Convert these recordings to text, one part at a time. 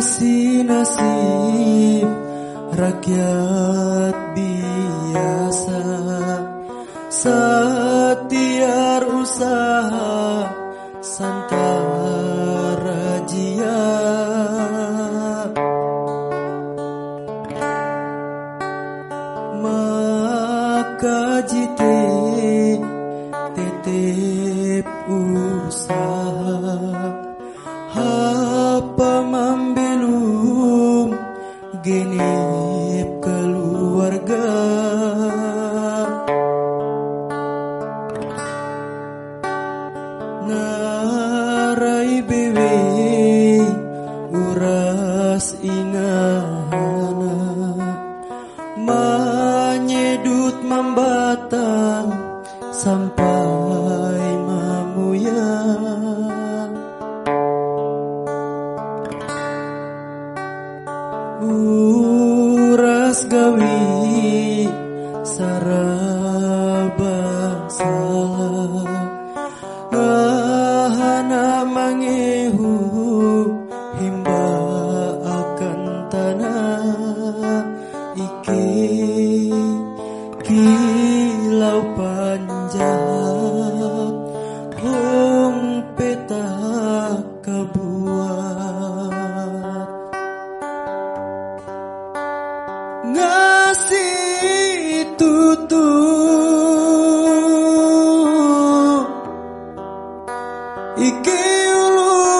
ngasih nasib rakyat biasa. setiar ngarai bewe uras ingana. Menyedut membatang sampai mamuya. Uras gawi sarabasa kilau panjang hong peta kebuat ngasih tutup iki ulu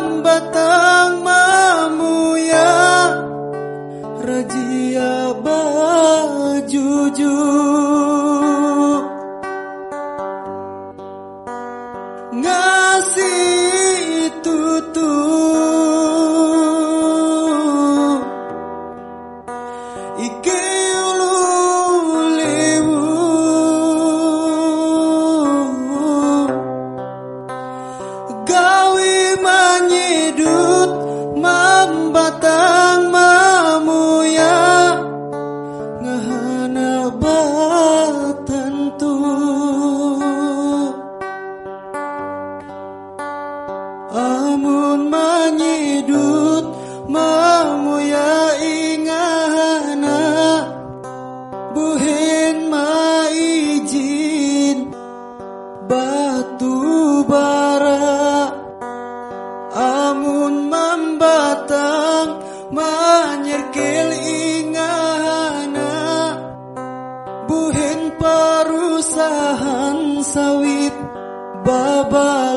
membatang membatang perusahaan sawit babalakia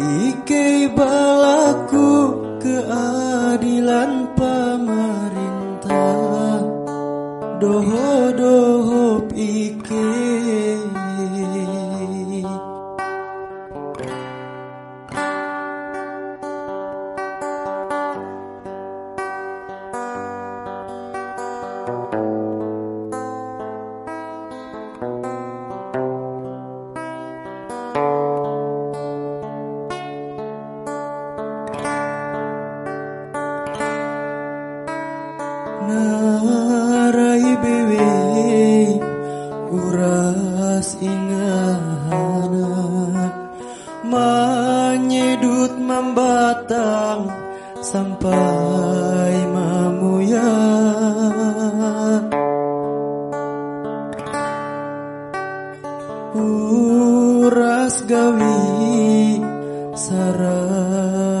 Ike balaku keadilan pemerintah. Doho dohop ike menyedut membatang sampai mamuya uras gawi sarabasa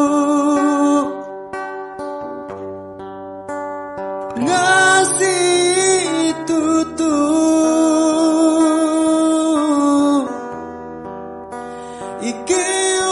Iki ulu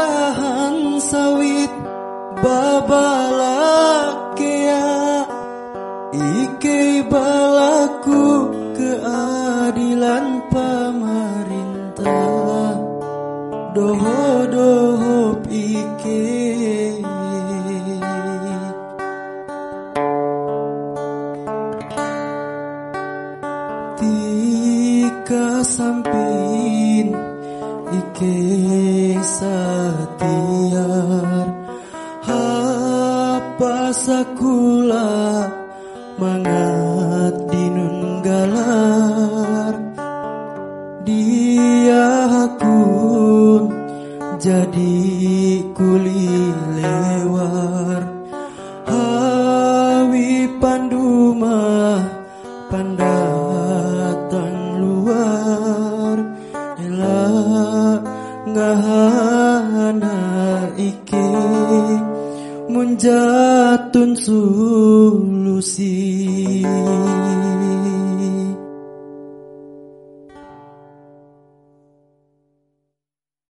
perusahaan sawit Babalakea Ike balaku keadilan pemerintah. Doho doho ike. Tika sampin Ike satiar Hapa sakula Mangat dinunggalar Dia hakun Jadi kuli ike Munjatun solusi